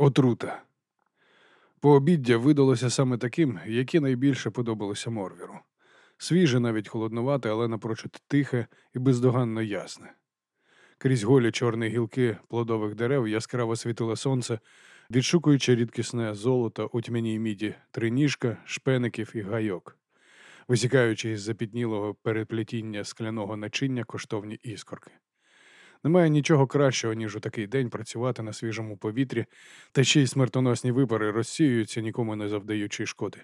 Отрута. Пообіддя видалося саме таким, яке найбільше подобалося Морвіру. Свіже, навіть холоднувате, але напрочуд тихе і бездоганно ясне. Крізь голі чорні гілки плодових дерев яскраво світило сонце, відшукуючи рідкісне золото у тьмяній міді, триніжка, шпеників і гайок, висікаючи із запітнілого переплетіння скляного начиння коштовні іскорки. Немає нічого кращого, ніж у такий день працювати на свіжому повітрі, та ще й смертоносні випари розсіюються, нікому не завдаючи шкоди.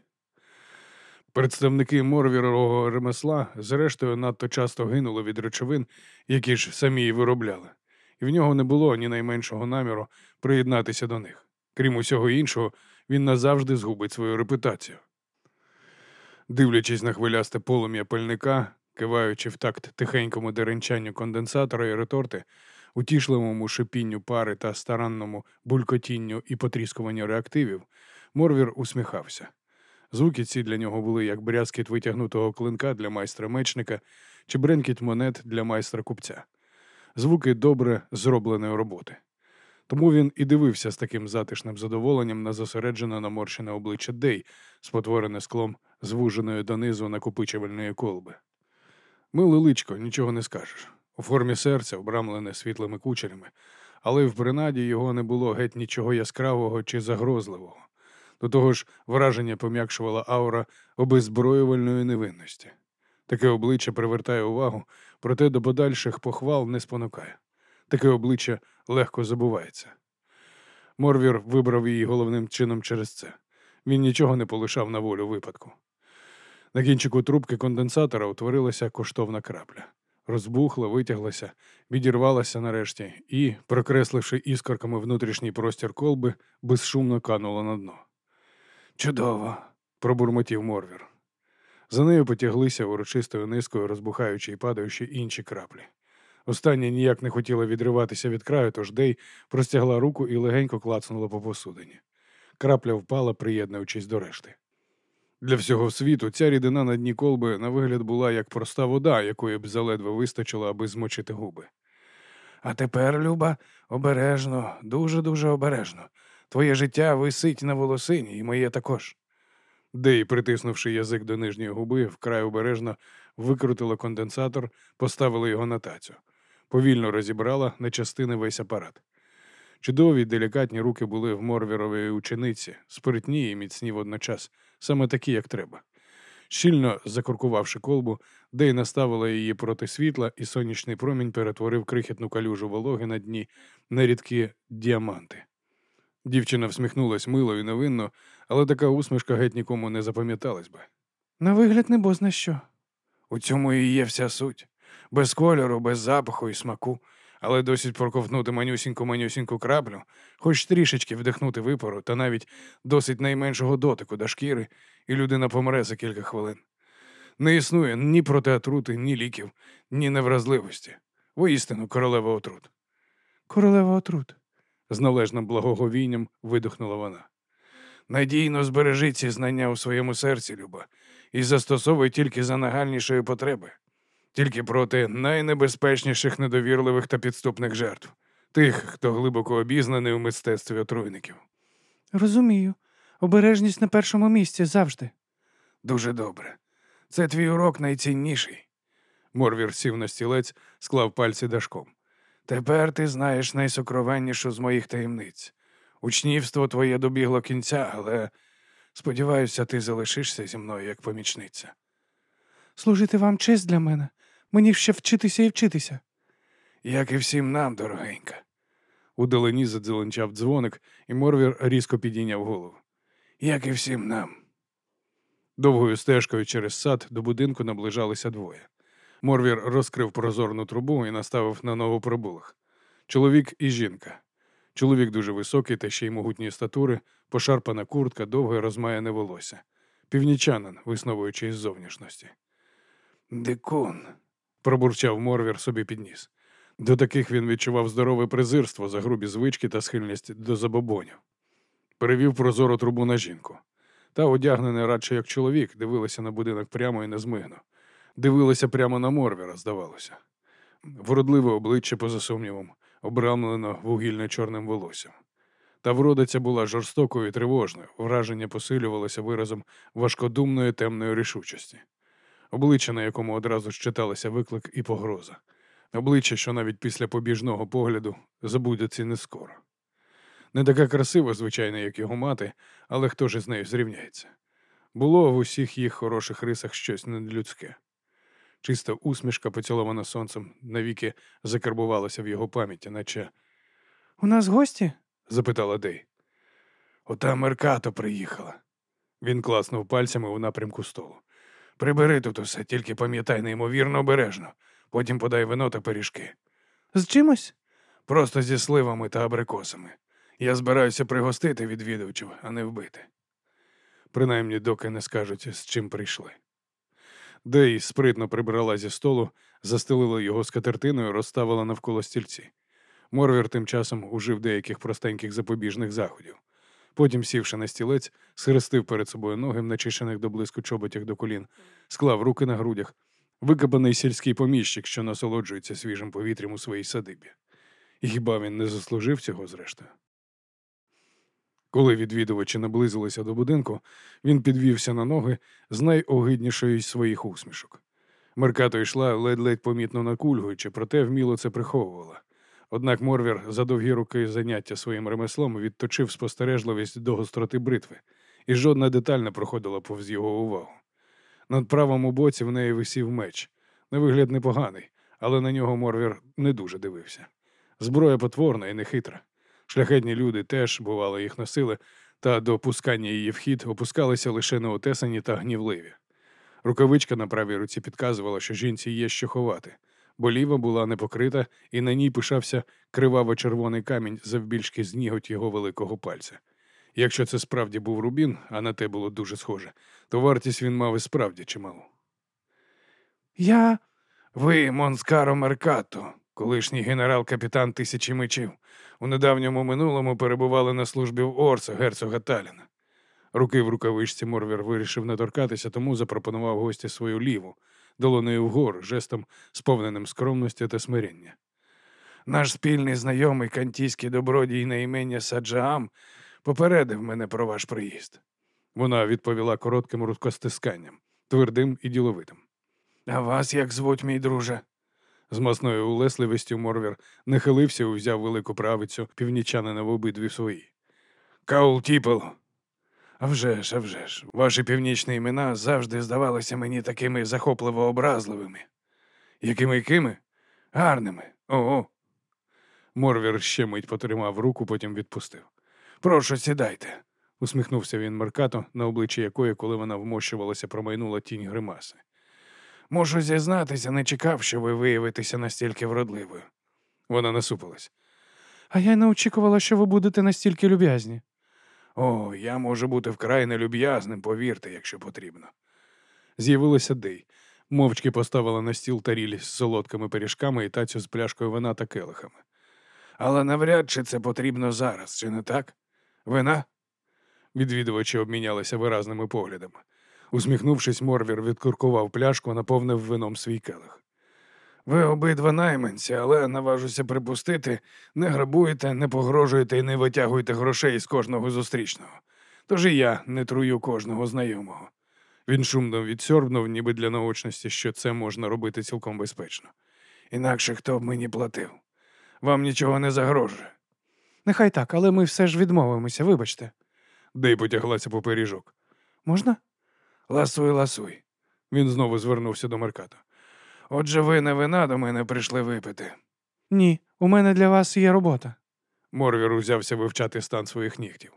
Представники морвірового ремесла, зрештою, надто часто гинули від речовин, які ж самі й виробляли, і в нього не було ні найменшого наміру приєднатися до них. Крім усього іншого, він назавжди згубить свою репутацію. Дивлячись на хвилясте полум'я пальника, киваючи в такт тихенькому деренчанню конденсатора і реторти, утішливому шипінню пари та старанному булькотінню і потріскуванню реактивів, Морвір усміхався. Звуки ці для нього були як брязкіт витягнутого клинка для майстра мечника чи бренкіт монет для майстра купця. Звуки добре зробленої роботи. Тому він і дивився з таким затишним задоволенням на зосереджене наморщене обличчя Дей, спотворене склом звуженої донизу накопичувальної колби. Миле личко, нічого не скажеш. У формі серця, обрамлене світлими кучерями, але в принаді його не було геть нічого яскравого чи загрозливого. До того ж, враження пом'якшувала аура обезброювальної невинності. Таке обличчя привертає увагу, проте до подальших похвал не спонукає. Таке обличчя легко забувається. Морвір вибрав її головним чином через це. Він нічого не полишав на волю випадку. На кінчику трубки конденсатора утворилася коштовна крапля. Розбухла, витяглася, відірвалася нарешті і, прокресливши іскорками внутрішній простір колби, безшумно канула на дно. Чудово! пробурмотів Морвір. За нею потяглися урочистою низкою, розбухаючи і падаючи інші краплі. Остання ніяк не хотіла відриватися від краю, тож Дей простягла руку і легенько клацнула по посудині. Крапля впала, приєднуючись до решти. Для всього світу ця рідина на дні колби на вигляд була як проста вода, якої б заледве вистачило, аби змочити губи. А тепер, Люба, обережно, дуже-дуже обережно. Твоє життя висить на волосині, і моє також. Дей, притиснувши язик до нижньої губи, вкрай обережно викрутила конденсатор, поставила його на тацю. Повільно розібрала на частини весь апарат. Чудові делікатні руки були в морвіровій учениці, спритні і міцні водночас, саме такі, як треба. Щільно закуркувавши колбу, Дей наставила її проти світла, і сонячний промінь перетворив крихітну калюжу вологи на дні на рідкі діаманти. Дівчина всміхнулась мило і невинно, але така усмішка геть нікому не запам'яталась би. На вигляд не бозна що. У цьому і є вся суть. Без кольору, без запаху і смаку, але досить проковтнути манюсіньку манюсіньку краплю, хоч трішечки вдихнути випору, та навіть досить найменшого дотику до шкіри, і людина помре за кілька хвилин. Не існує ні протиатрути, ні ліків, ні невразливості. Воістину королева отрут. Королева отрут з належним благоговінням видихнула вона. Надійно збережи ці знання у своєму серці, Люба, і застосовуй тільки за нагальнішої потреби, тільки проти найнебезпечніших недовірливих та підступних жертв, тих, хто глибоко обізнаний у мистецтві отруйників. Розумію, обережність на першому місці завжди. Дуже добре. Це твій урок найцінніший. Морвір сів на стілець, склав пальці дашком. Тепер ти знаєш найсокровеннішу з моїх таємниць. Учнівство твоє добігло кінця, але сподіваюся, ти залишишся зі мною як помічниця. Служити вам честь для мене. Мені ще вчитися і вчитися. Як і всім нам, дорогенька. Удалині задзеленчав дзвоник, і Морвір різко підійняв голову. Як і всім нам. Довгою стежкою через сад до будинку наближалися двоє. Морвір розкрив прозорну трубу і наставив на ногу пробулах. Чоловік і жінка. Чоловік дуже високий та ще й могутньої статури, пошарпана куртка, довге розмаяне волосся. Північанин, висновуючи із зовнішності. Дикун, пробурчав Морвір собі підніс. До таких він відчував здорове презирство за грубі звички та схильність до забобонів. Перевів прозору трубу на жінку. Та, одягнена радше як чоловік, дивилася на будинок прямо і незмигно дивилася прямо на Морвіра, здавалося. Вродливе обличчя, поза сумнівом, обрамлено вугільно чорним волоссям. Та врода ця була жорстокою і тривожною, враження посилювалося виразом важкодумної темної рішучості, обличчя, на якому одразу читалися виклик і погроза, обличчя, що навіть після побіжного погляду забудеться не скоро. Не така красива, звичайно, як його мати, але хто ж із нею зрівняється? Було в усіх їх хороших рисах щось недлюдське. Чиста усмішка, поцілована сонцем, навіки закарбувалася в його пам'яті, наче У нас гості? запитала Дей. Ота Меркато приїхала. Він класнув пальцями у напрямку столу. Прибери тут усе, тільки пам'ятай неймовірно обережно. Потім подай вино та пиріжки. З чимось? Просто зі сливами та абрикосами. Я збираюся пригостити відвідувачів, а не вбити. Принаймні, доки не скажуть, з чим прийшли. Дей спритно прибрала зі столу, застелила його скатертиною, розставила навколо стільці. Морвір тим часом ужив деяких простеньких запобіжних заходів. Потім, сівши на стілець, схрестив перед собою ноги в начищених до блиску чоботях до колін, склав руки на грудях, викопаний сільський поміщик, що насолоджується свіжим повітрям у своїй садибі. І хіба він не заслужив цього зрештою? Коли відвідувачі наблизилися до будинку, він підвівся на ноги з найогиднішої з своїх усмішок. Меркато йшла ледь-ледь помітно накульгуючи, проте вміло це приховувала. Однак Морвір за довгі роки заняття своїм ремеслом відточив спостережливість до гостроти бритви, і жодна деталь не проходила повз його увагу. Над правому боці в неї висів меч. На вигляд непоганий, але на нього Морвір не дуже дивився. Зброя потворна і нехитра. Шляхетні люди теж, бувало, їх носили, та до пускання її в хід опускалися лише неотесані та гнівливі. Рукавичка на правій руці підказувала, що жінці є що ховати, бо ліва була не покрита, і на ній пишався криваво-червоний камінь завбільшки з ніготь його великого пальця. Якщо це справді був рубін, а на те було дуже схоже, то вартість він мав і справді чималу. Я. Ви, Монскаро Меркато, колишній генерал-капітан тисячі мечів, у недавньому минулому перебували на службі в Орсо, герцога Таліна. Руки в рукавичці Морвір вирішив не торкатися, тому запропонував гості свою ліву, долоною вгору, жестом, сповненим скромності та смирення. Наш спільний знайомий кантійський добродій на імення Саджаам попередив мене про ваш приїзд. Вона відповіла коротким рукостисканням, твердим і діловитим. А вас як звуть, мій друже? З масною улесливістю Морвір нахилився і взяв велику правицю північанина в обидві свої. Каул Тіпел. А вже ж, а вже ж, ваші північні імена завжди здавалися мені такими захопливо образливими. Якими якими? Гарними. Ого. Морвір ще мить потримав руку, потім відпустив. Прошу, сідайте, усміхнувся він Меркато, на обличчі якої, коли вона вмощувалася, промайнула тінь гримаси. Можу зізнатися, не чекав, що ви виявитеся настільки вродливою. Вона насупилась. А я не очікувала, що ви будете настільки люб'язні. О, я можу бути вкрай нелюб'язним, повірте, якщо потрібно. З'явилася Дей. Мовчки поставила на стіл таріль з солодкими пиріжками і тацю з пляшкою вина та келихами. Але навряд чи це потрібно зараз, чи не так? Вина? Відвідувачі обмінялися виразними поглядами. Усміхнувшись, Морвір відкуркував пляшку, наповнив вином свій келих. Ви обидва найманці, але наважуся припустити, не грабуєте, не погрожуєте і не витягуєте грошей з кожного зустрічного. Тож і я не трую кожного знайомого. Він шумно відсьорбнув, ніби для наочності, що це можна робити цілком безпечно. Інакше хто б мені платив? Вам нічого не загрожує. Нехай так, але ми все ж відмовимося, вибачте. Дей потяглася по пиріжок. Можна? Ласуй, ласуй. Він знову звернувся до Мерката. Отже, ви не вина до мене прийшли випити. Ні, у мене для вас є робота. Морвір узявся вивчати стан своїх нігтів.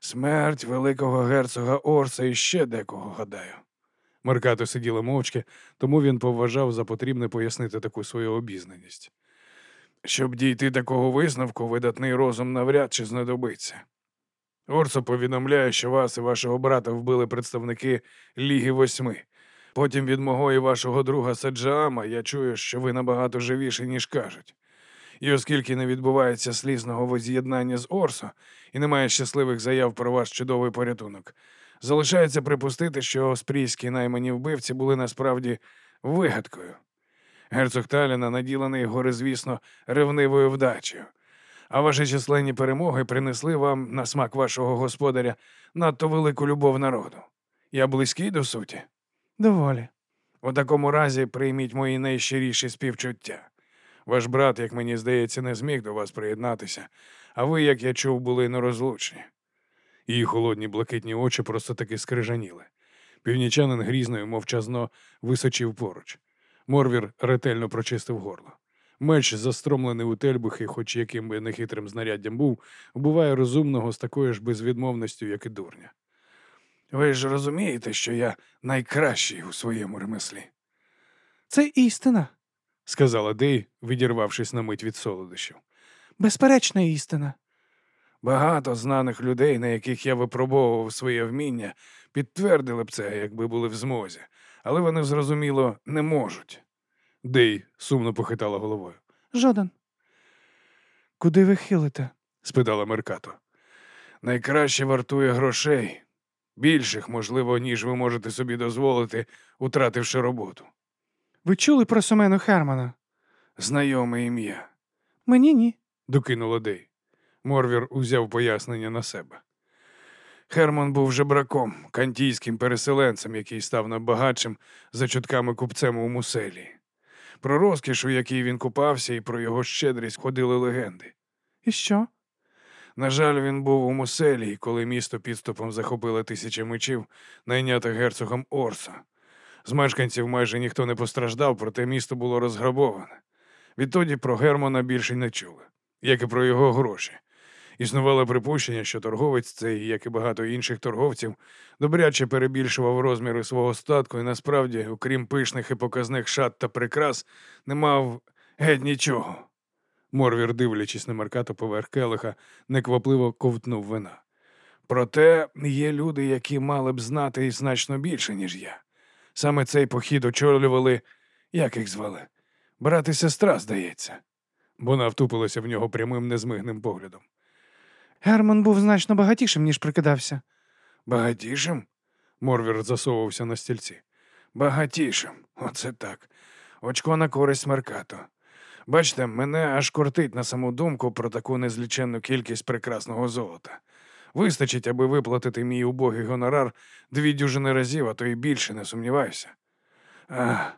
Смерть великого герцога Орса і ще декого, гадаю. Меркато сиділа мовчки, тому він поважав за потрібне пояснити таку свою обізнаність. Щоб дійти такого висновку, видатний розум навряд чи знадобиться. Орсо повідомляє, що вас і вашого брата вбили представники Ліги Восьми. Потім від мого і вашого друга Саджаама я чую, що ви набагато живіші, ніж кажуть. І оскільки не відбувається слізного воз'єднання з Орсо і немає щасливих заяв про ваш чудовий порятунок, залишається припустити, що оспрійські наймані вбивці були насправді вигадкою. Герцог Таліна наділений горизвісно ревнивою вдачею. А ваші численні перемоги принесли вам на смак вашого господаря надто велику любов народу. Я близький до суті. Доволі. У такому разі прийміть мої найщиріші співчуття. Ваш брат, як мені здається, не зміг до вас приєднатися, а ви, як я чув, були нерозлучні. Її холодні блакитні очі просто таки скрижаніли. Північанин грізно і мовчазно височив поруч. Морвір ретельно прочистив горло. Меч, застромлений у тельбухи, хоч яким би нехитрим знаряддям був, вбиває розумного з такою ж безвідмовністю, як і дурня. Ви ж розумієте, що я найкращий у своєму ремеслі, Це істина. сказала Дей, відірвавшись на мить від солодощів. Безперечна істина. Багато знаних людей, на яких я випробовував своє вміння, підтвердили б це, якби були в змозі, але вони, зрозуміло, не можуть. Дей сумно похитала головою. Жоден. Куди ви хилите? спитала Меркато. Найкраще вартує грошей, більших, можливо, ніж ви можете собі дозволити, утративши роботу. Ви чули про Сумену Хермана? Знайоме ім'я, Мені ні. докинула Дей. Морвір узяв пояснення на себе. Херман був жебраком, кантійським переселенцем, який став набагатшим за чутками купцем у Муселі. Про розкіш, у якій він купався, і про його щедрість ходили легенди. І що? На жаль, він був у Муселі, коли місто підступом захопили тисячі мечів, найнятих герцогом Орса. З мешканців майже ніхто не постраждав, проте місто було розграбоване. Відтоді про Германа більше не чули, як і про його гроші. Існувало припущення, що торговець цей, як і багато інших торговців, добряче перебільшував розміри свого статку і насправді, окрім пишних і показних шат та прикрас, не мав геть нічого. Морвір, дивлячись на Меркато поверх келиха, неквапливо ковтнув вина. Проте є люди, які мали б знати і значно більше, ніж я. Саме цей похід очолювали, як їх звали? Брат і сестра, здається. Вона втупилася в нього прямим незмигним поглядом. Герман був значно багатішим, ніж прикидався. Багатішим? Морвір засовувався на стільці. Багатішим, оце так. Очко на користь Меркато. Бачите, мене аж кортить на саму думку про таку незліченну кількість прекрасного золота. Вистачить, аби виплатити мій убогий гонорар дві дюжини разів, а то й більше, не сумніваюся. Ах,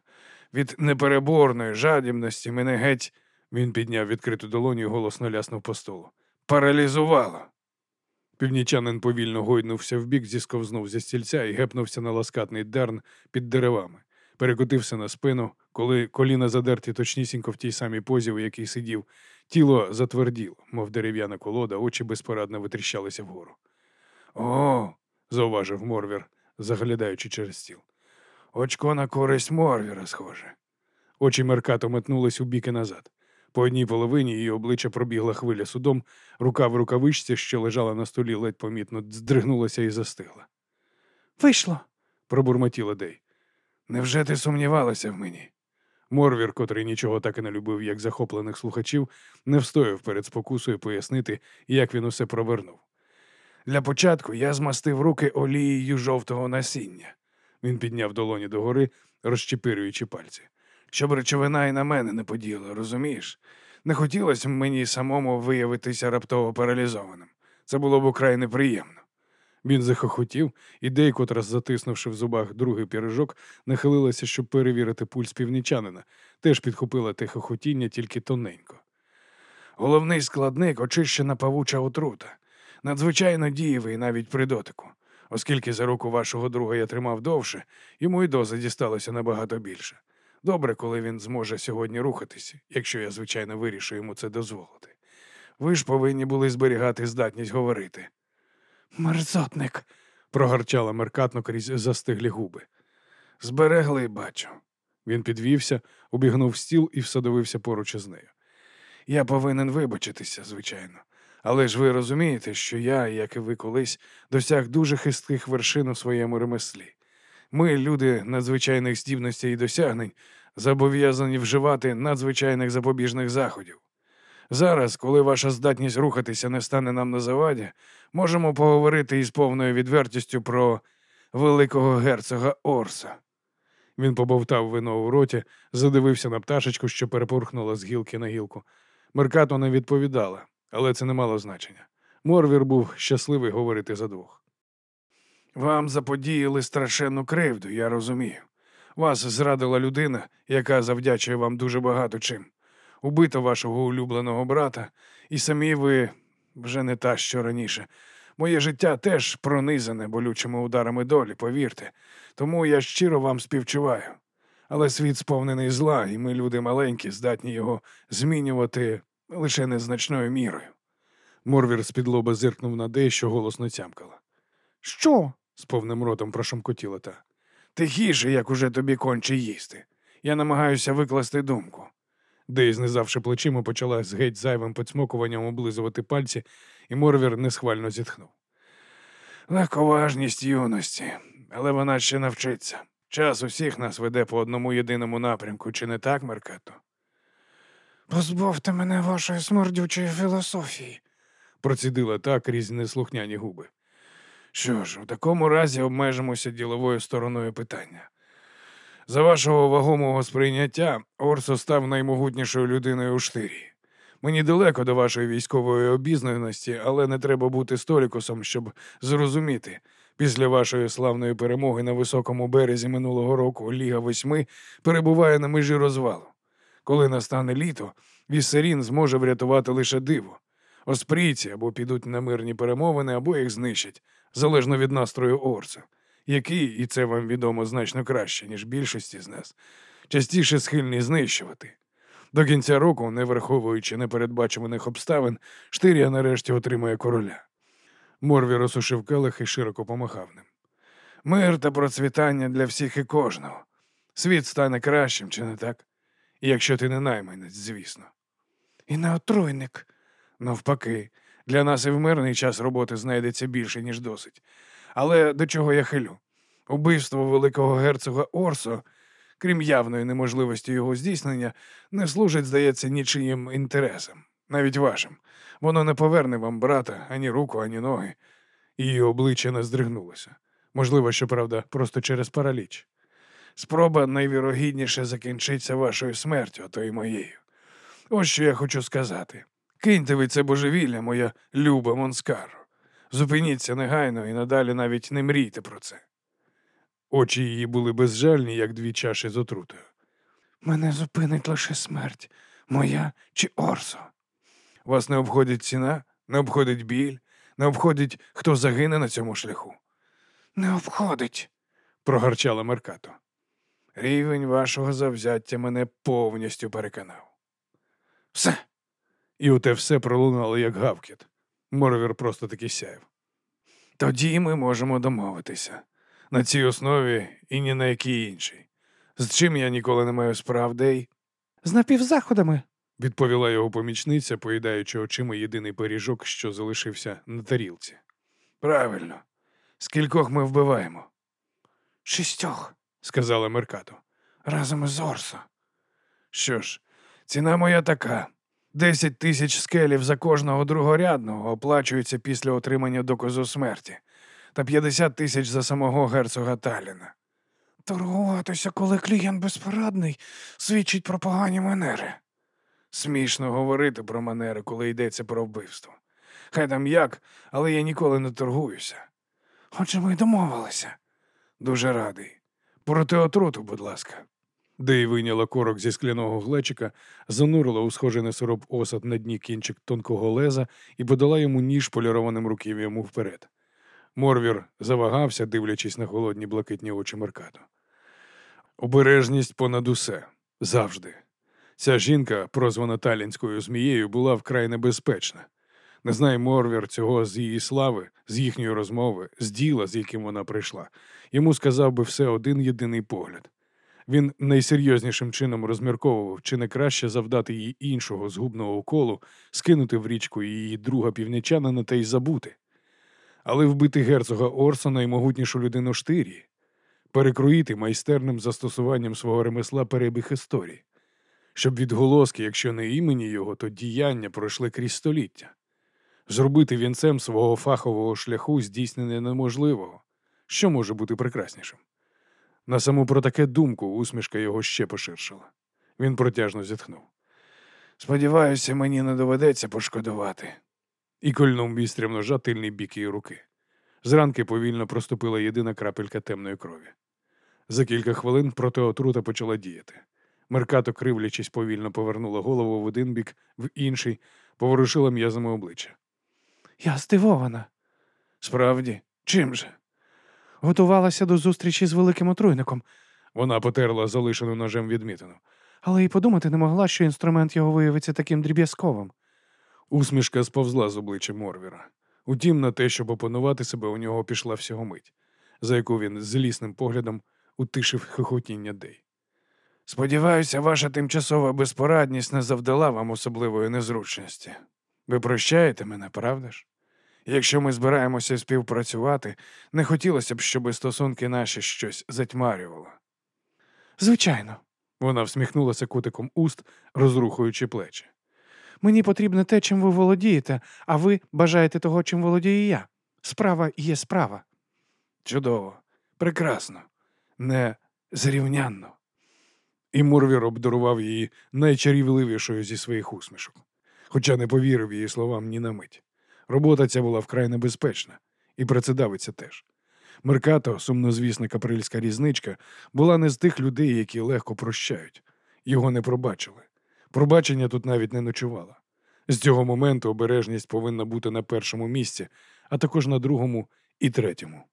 від непереборної жадібності мене геть. Він підняв відкриту долоню і голосно ляснув по столу. Паралізувало. Північанин повільно гойнувся вбік, зісковзнув зі стільця і гепнувся на ласкатний дерн під деревами. Перекотився на спину, коли коліна задерті точнісінько в тій самій позі, у якій сидів, тіло затверділо, мов дерев'яна колода, очі безпорадно витріщалися вгору. О, зауважив Морвір, заглядаючи через стіл. Очко на користь Морвіра, схоже. Очі Меркато метнулись у бік і назад. По одній половині її обличчя пробігла хвиля судом, рука в рукавичці, що лежала на столі, ледь помітно здригнулася і застигла. Вийшло. Пробурмотіла Дей. Невже ти сумнівалася в мені? Морвір, котрий нічого так і не любив, як захоплених слухачів, не встояв перед спокусою пояснити, як він усе провернув. Для початку я змастив руки олією жовтого насіння. Він підняв долоні догори, розчепирюючи пальці. Щоб речовина і на мене не поділа, розумієш? Не хотілося б мені самому виявитися раптово паралізованим. Це було б украй неприємно. Він захохотів, і Дей, затиснувши в зубах другий пірожок, нахилилася, щоб перевірити пульс північанина, теж підхопила те хохотіння тільки тоненько. Головний складник очищена павуча отрута, надзвичайно дієвий навіть при дотику. Оскільки за руку вашого друга я тримав довше, йому й доза дісталося набагато більше. Добре, коли він зможе сьогодні рухатися, якщо я, звичайно, вирішу йому це дозволити. Ви ж повинні були зберігати здатність говорити. Мерзотник. прогарчала меркатно крізь застиглі губи. Зберегли, бачу. Він підвівся, обігнув стіл і всадовився поруч із нею. Я повинен вибачитися, звичайно. Але ж ви розумієте, що я, як і ви колись, досяг дуже хистких вершин у своєму ремеслі. Ми, люди надзвичайних здібностей і досягнень, зобов'язані вживати надзвичайних запобіжних заходів. Зараз, коли ваша здатність рухатися не стане нам на заваді, можемо поговорити із повною відвертістю про великого герцога Орса. Він побовтав вино у роті, задивився на пташечку, що перепорхнула з гілки на гілку. Меркато не відповідала, Але це не мало значення. Морвір був щасливий говорити за двох. Вам заподіяли страшенну кривду, я розумію. Вас зрадила людина, яка завдячує вам дуже багато чим. Убито вашого улюбленого брата, і самі ви вже не та, що раніше. Моє життя теж пронизане болючими ударами долі, повірте. Тому я щиро вам співчуваю. Але світ сповнений зла, і ми, люди маленькі, здатні його змінювати лише незначною мірою. Морвір з-під зиркнув на Дей, що голосно цямкала. Що? з повним ротом прошомкотіла та. Тихіше, як уже тобі конче їсти. Я намагаюся викласти думку. Дей, знизавши плечима, почала з геть зайвим поцмокуванням облизувати пальці, і Морвір несхвально зітхнув. Легковажність юності, але вона ще навчиться. Час усіх нас веде по одному єдиному напрямку, чи не так, Меркато? Позбавте мене вашої смердючої філософії. процідила та крізь неслухняні губи. Що ж, у такому разі обмежимося діловою стороною питання. За вашого вагомого сприйняття Орсо став наймогутнішою людиною у штирі. Мені далеко до вашої військової обізнаності, але не треба бути столікусом, щоб зрозуміти. Після вашої славної перемоги на високому березі минулого року Ліга Восьми перебуває на межі розвалу. Коли настане літо, Віссерін зможе врятувати лише диво. Оспрійці або підуть на мирні перемовини, або їх знищать, залежно від настрою Орса, який, і це вам відомо значно краще, ніж більшості з нас, частіше схильні знищувати. До кінця року, не враховуючи непередбачуваних обставин, Штирія нарешті отримає короля. Морві розсушив келих і широко помахав ним. Мир та процвітання для всіх і кожного. Світ стане кращим, чи не так? Якщо ти не найманець, звісно. І не отруйник. Навпаки, для нас і в мирний час роботи знайдеться більше, ніж досить. Але до чого я хилю? Убивство великого герцога Орсо, крім явної неможливості його здійснення, не служить, здається, нічиїм інтересам, навіть вашим. Воно не поверне вам брата ані руку, ані ноги. Її обличчя не здригнулося. Можливо, щоправда, просто через параліч. Спроба найвірогідніше закінчиться вашою смертю, а то й моєю. Ось що я хочу сказати. Киньте ви це божевілля, моя люба Монскаро. Зупиніться негайно і надалі навіть не мрійте про це. Очі її були безжальні, як дві чаші з отрутою. Мене зупинить лише смерть, моя чи Орсо. Вас не обходить ціна, не обходить біль, не обходить, хто загине на цьому шляху. Не обходить. прогарчала Меркато. Рівень вашого завзяття мене повністю переконав. Все. І оте все пролунало, як гавкіт. Морвір просто таки сяяв. Тоді ми можемо домовитися. На цій основі і ні на якій іншій. З чим я ніколи не маю справ, Дей, З напівзаходами. відповіла його помічниця, поїдаючи очима єдиний пиріжок, що залишився на тарілці. Правильно. Скількох ми вбиваємо, Шістьох. сказала Меркато. Разом із Орсо. Що ж, ціна моя така. Десять тисяч скелів за кожного другорядного оплачується після отримання доказу смерті, та 50 тисяч за самого герцога Таліна. Торгуватися, коли клієнт безпорадний, свідчить про погані манери. Смішно говорити про манери, коли йдеться про вбивство. Хай там як, але я ніколи не торгуюся. Отже, ми домовилися. Дуже радий. Проти отруту, будь ласка. Дей вийняла корок зі скляного глечика, занурила у схожий на сироп осад на дні кінчик тонкого леза і подала йому ніж полірованим руків'ям вперед. Морвір завагався, дивлячись на холодні блакитні очі Меркато. Обережність понад усе завжди. Ця жінка, прозвана талінською змією, була вкрай небезпечна. Не знає Морвір цього з її слави, з їхньої розмови, з діла, з яким вона прийшла. Йому сказав би все один єдиний погляд. Він найсерйознішим чином розмірковував, чи не краще завдати їй іншого згубного уколу, скинути в річку її друга північанина та й забути. Але вбити герцога Орса наймогутнішу людину штирії, перекроїти майстерним застосуванням свого ремесла перебіг історії, щоб відголоски, якщо не імені його, то діяння пройшли крізь століття. Зробити вінцем свого фахового шляху здійснення неможливого. Що може бути прекраснішим? На саму про таке думку усмішка його ще поширшила. Він протяжно зітхнув. Сподіваюся, мені не доведеться пошкодувати. і кольнув вістрям ножа тильний бік її руки. Зранки повільно проступила єдина крапелька темної крові. За кілька хвилин протиотрута почала діяти. Меркато, кривлячись, повільно повернула голову в один бік, в інший, поворушила м'язами обличчя. Я здивована. Справді, чим же? Готувалася до зустрічі з великим отруйником, Вона потерла залишену ножем відмітину. але й подумати не могла, що інструмент його виявиться таким дріб'язковим. Усмішка сповзла з обличчя Морвіра. Утім, на те, щоб опанувати себе, у нього пішла всього мить, за яку він злісним поглядом утишив хихотіння Дей. Сподіваюся, ваша тимчасова безпорадність не завдала вам особливої незручності. Ви прощаєте мене, правда ж? Якщо ми збираємося співпрацювати, не хотілося б, щоб стосунки наші щось затьмарювало. Звичайно, Вона всміхнулася кутиком уст, розрухуючи плечі. мені потрібне те, чим ви володієте, а ви бажаєте того, чим володію я. Справа є справа. Чудово, прекрасно, не зрівнянно. І Морвір обдарував її найчарівливішою зі своїх усмішок, хоча не повірив її словам ні на мить. Робота ця була вкрай небезпечна, і працедавиця теж. Меркато, сумнозвісна каприльська різничка, була не з тих людей, які легко прощають. Його не пробачили. Пробачення тут навіть не ночувало. З цього моменту обережність повинна бути на першому місці, а також на другому і третьому.